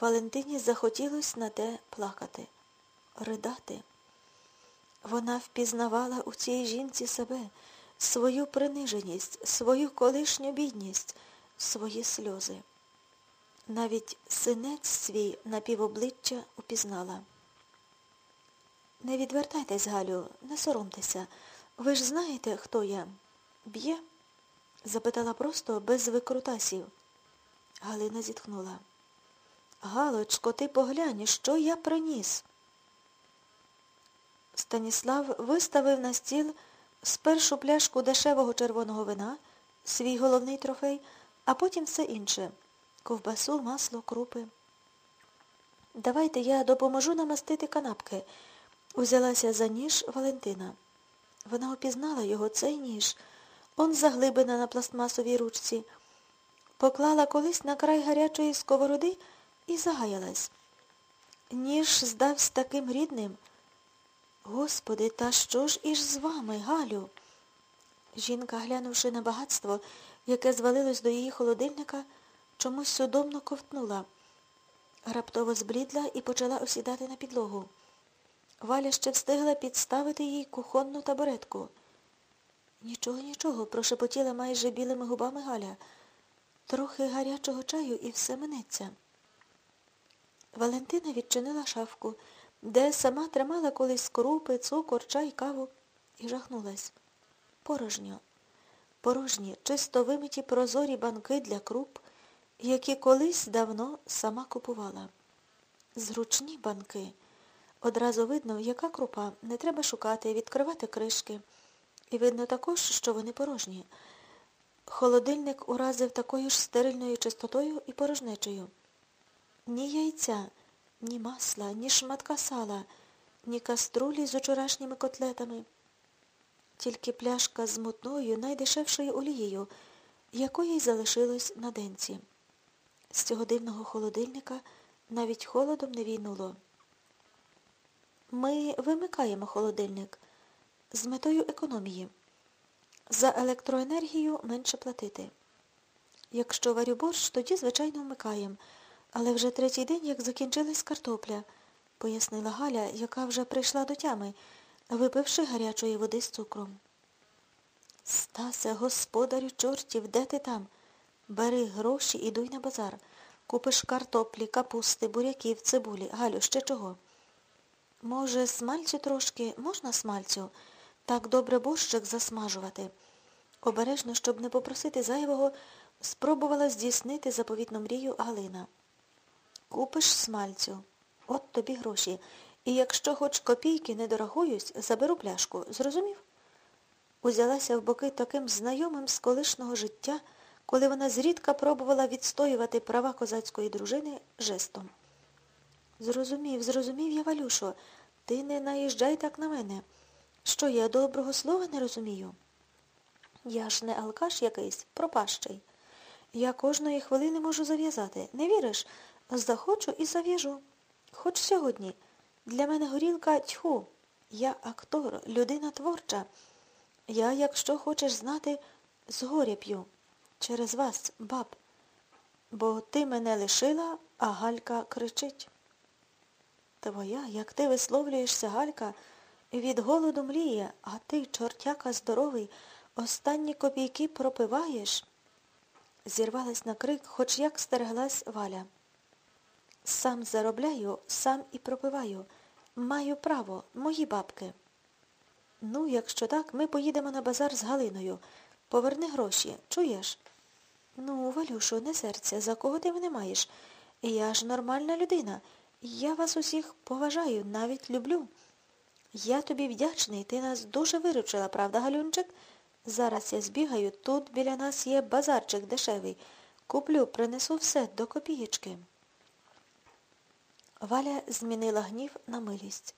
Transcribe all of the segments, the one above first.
Валентині захотілось на те плакати, ридати. Вона впізнавала у цій жінці себе, свою приниженість, свою колишню бідність, свої сльози. Навіть синець свій напівобличчя упізнала. Не відвертайтесь, Галю, не соромтеся. Ви ж знаєте, хто я? Б'є? запитала просто без викрутасів. Галина зітхнула. Галочко, ти поглянь, що я приніс. Станіслав виставив на стіл спершу пляшку дешевого червоного вина, свій головний трофей, а потім все інше ковбасу, масло, крупи. Давайте я допоможу намастити канапки. Узялася за ніж Валентина. Вона опізнала його, цей ніж. Он заглибина на пластмасовій ручці. Поклала колись на край гарячої сковороди і загаялась. Ніж здався таким рідним. Господи, та що ж іж з вами, Галю? Жінка, глянувши на багатство, яке звалилось до її холодильника, чомусь судомно ковтнула. Раптово зблідла і почала осідати на підлогу. Валя ще встигла підставити їй кухонну табуретку. Нічого, нічого, прошепотіла майже білими губами Галя. Трохи гарячого чаю і все минеться. Валентина відчинила шафку, де сама тримала колись крупи, цукор, чай, каву, і жахнулась. Порожньо. Порожні, чисто вимиті прозорі банки для круп, які колись давно сама купувала. Зручні банки. Одразу видно, яка крупа, не треба шукати, відкривати кришки. І видно також, що вони порожні. Холодильник уразив такою ж стерильною чистотою і порожнечею. Ні яйця, ні масла, ні шматка сала, ні каструлі з учорашніми котлетами. Тільки пляшка з мутною, найдешевшою олією, якої й залишилось на денці. З цього дивного холодильника навіть холодом не війнуло. Ми вимикаємо холодильник з метою економії. За електроенергію менше платити. Якщо варю борщ, тоді, звичайно, вмикаємо. Але вже третій день, як закінчилась картопля, пояснила Галя, яка вже прийшла до тями, випивши гарячої води з цукром. Стася, господарю чортів, де ти там? Бери гроші і дуй на базар. Купиш картоплі, капусти, буряків, цибулі. Галю, ще чого? Може, смальцю трошки, можна смальцю? Так добре борщик засмажувати. Обережно, щоб не попросити зайвого, спробувала здійснити заповітну мрію Галина. Купиш смальцю. От тобі гроші. І якщо хоч копійки не дорогуюсь, заберу пляшку. Зрозумів? Узялася в боки таким знайомим з колишнього життя, коли вона зрідка пробувала відстоювати права козацької дружини жестом. Зрозумів, зрозумів я, Валюшо, ти не наїжджай так на мене. Що я доброго слова не розумію? Я ж не алкаш якийсь, пропащий. Я кожної хвилини можу зав'язати. Не віриш? Захочу і зав'яжу. Хоч сьогодні. Для мене горілка тьху. Я актор, людина творча. Я, якщо хочеш знати, згоря п'ю. Через вас, баб. Бо ти мене лишила, а Галька кричить. Твоя, як ти висловлюєшся, Галька, від голоду мріє, а ти, чортяка здоровий, останні копійки пропиваєш. Зірвалась на крик, хоч як стереглась Валя. Сам заробляю, сам і пропиваю. Маю право, мої бабки. Ну, якщо так, ми поїдемо на базар з Галиною. Поверни гроші, чуєш? Ну, Валюшу, не серця, за кого ти мене маєш? Я ж нормальна людина. Я вас усіх поважаю, навіть люблю. Я тобі вдячний, ти нас дуже виручила, правда, Галюнчик? Зараз я збігаю, тут біля нас є базарчик дешевий. Куплю, принесу все до копієчки. Валя змінила гнів на милість.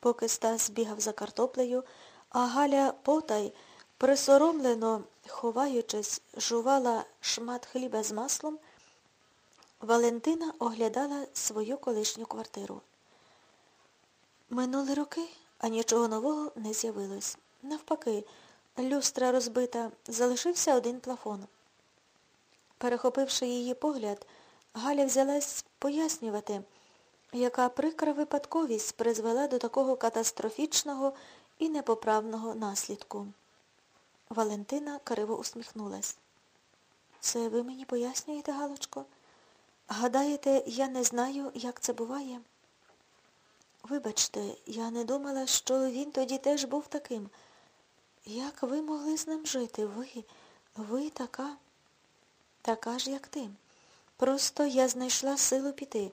Поки Стас бігав за картоплею, а Галя потай, присоромлено, ховаючись, жувала шмат хліба з маслом, Валентина оглядала свою колишню квартиру. Минули роки, а нічого нового не з'явилось. Навпаки, люстра розбита, залишився один плафон. Перехопивши її погляд, Галя взялась пояснювати, яка прикра випадковість призвела до такого катастрофічного і непоправного наслідку. Валентина криво усміхнулась. Це ви мені пояснюєте, Галочко? Гадаєте, я не знаю, як це буває? Вибачте, я не думала, що він тоді теж був таким. Як ви могли з ним жити? Ви, ви така, така ж, як ти. Просто я знайшла силу піти.